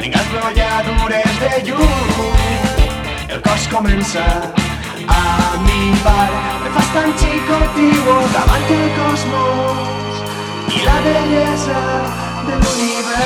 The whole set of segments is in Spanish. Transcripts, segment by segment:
Dringas brolladures de llum, el cos comença a minvar. Me fas tan xicotiu davant el cosmos. I la bellesa de l'univers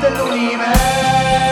dell'universo